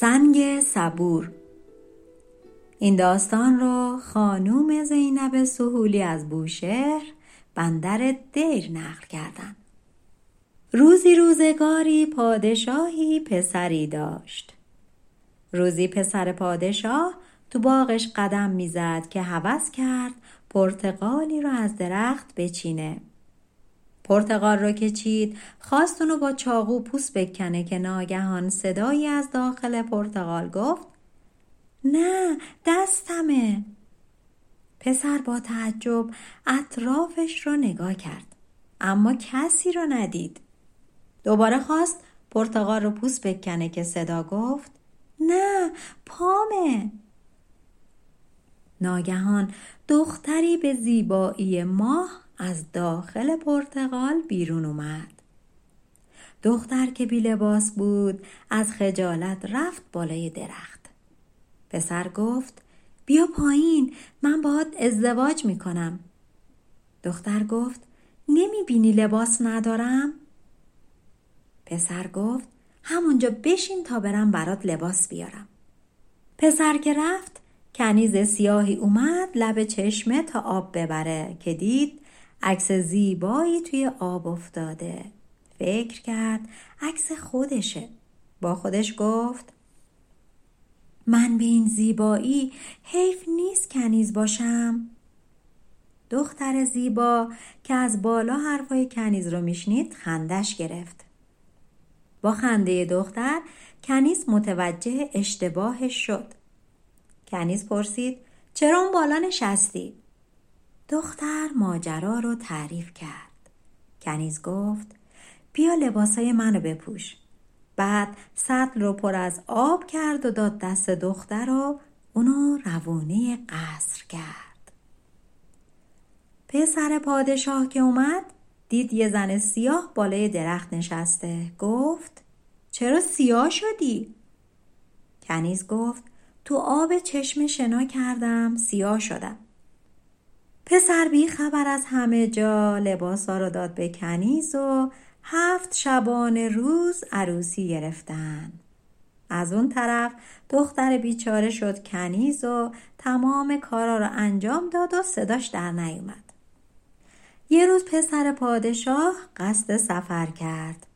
سنگ صبور. این داستان را خانوم زینب سهولی از بوشهر بندر دیر نقل کردند روزی روزگاری پادشاهی پسری داشت. روزی پسر پادشاه تو باغش قدم می‌زد که هوس کرد پرتقالی را از درخت بچینه. پرتقال رو که چید خواست اونو با چاقو پوست بکنه که ناگهان صدایی از داخل پرتقال گفت نه دستمه. پسر با تعجب اطرافش رو نگاه کرد اما کسی رو ندید. دوباره خواست پرتقال رو پوست بکنه که صدا گفت نه پامه. ناگهان دختری به زیبایی ماه از داخل پرتغال بیرون اومد. دختر که بی لباس بود از خجالت رفت بالای درخت. پسر گفت بیا پایین من باهات ازدواج می‌کنم. دختر گفت نمی بینی لباس ندارم؟ پسر گفت همونجا بشین تا برم برات لباس بیارم. پسر که رفت کنیز سیاهی اومد لب چشمه تا آب ببره که دید عکس زیبایی توی آب افتاده. فکر کرد عکس خودشه. با خودش گفت من به این زیبایی حیف نیست کنیز باشم. دختر زیبا که از بالا حرفای کنیز رو میشنید خندش گرفت. با خنده دختر کنیز متوجه اشتباهش شد. کنیز پرسید چرا اون بالا نشستی؟ دختر ماجرا رو تعریف کرد. کنیز گفت بیا لباسای منو بپوش. بعد سطل رو پر از آب کرد و داد دست دختر و اونو روونه قصر کرد. پسر پادشاه که اومد دید یه زن سیاه بالای درخت نشسته. گفت چرا سیاه شدی؟ کنیز گفت تو آب چشم شنا کردم سیاه شدم. پسر بی خبر از همه جا لباسا رو داد به کنیز و هفت شبانه روز عروسی گرفتن. از اون طرف دختر بیچاره شد کنیز و تمام کارا رو انجام داد و صداش در نیومد. یه روز پسر پادشاه قصد سفر کرد.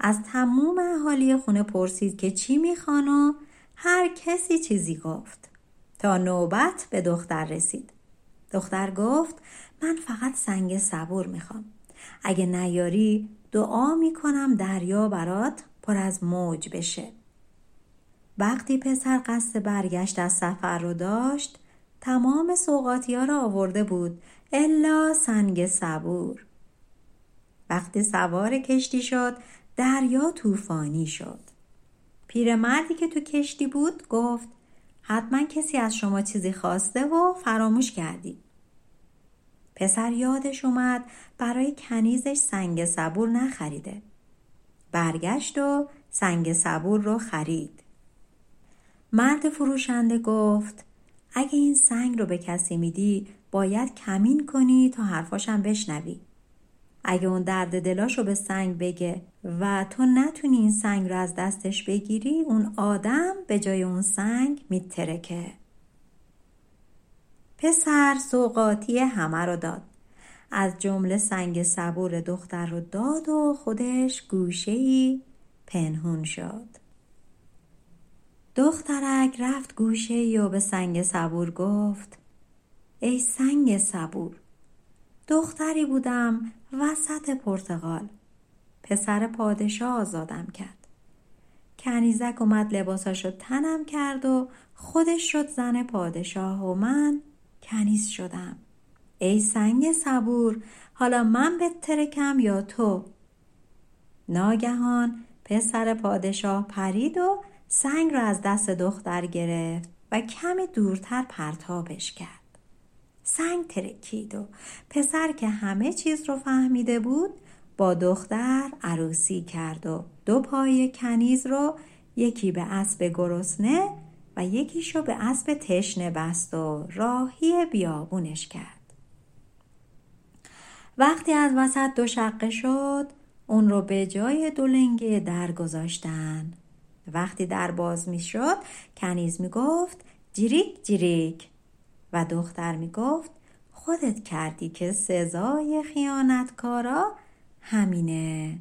از تموم اهالی خونه پرسید که چی می‌خوان و هر کسی چیزی گفت. تا نوبت به دختر رسید. دختر گفت من فقط سنگ صبور می‌خوام. اگه نیاری دعا می‌کنم دریا برات پر از موج بشه. وقتی پسر قصد برگشت از سفر رو داشت تمام سوقاتی ها را آورده بود الا سنگ صبور. وقتی سوار کشتی شد دریا طوفانی شد. پیرمردی که تو کشتی بود گفت حتما کسی از شما چیزی خواسته و فراموش کردی. پسر یادش اومد برای کنیزش سنگ صبور نخریده. برگشت و سنگ صبور رو خرید. مرد فروشنده گفت اگه این سنگ رو به کسی میدی باید کمین کنی تا حرفاشم بشنوی. اگه اون درد دلاشو به سنگ بگه و تو نتونی این سنگ رو از دستش بگیری اون آدم به جای اون سنگ میترکه. پسر سوقاتی همه رو داد. از جمله سنگ صبور دختر رو داد و خودش گوشهی پنهون شد. دخترک رفت گوشه و به سنگ صبور گفت ای سنگ صبور دختری بودم وسط پرتغال. پسر پادشاه آزادم کرد. کنیزک اومد لباساشو تنم کرد و خودش شد زن پادشاه و من کنیز شدم. ای سنگ صبور حالا من به ترکم یا تو؟ ناگهان پسر پادشاه پرید و سنگ را از دست دختر گرفت و کمی دورتر پرتابش کرد. سنگ ترکید و پسر که همه چیز رو فهمیده بود با دختر عروسی کرد و دو پای کنیز رو یکی به اسب گرسنه و یکیشو به اسب تشنه بست و راهی بیابونش کرد. وقتی از وسط دو شقه شد اون رو به جای دو لنگه در گذاشتن. وقتی در باز می شد کنیز می گفت جریک جریک و دختر می گفت خودت کردی که سزای خیانتکارا همینه.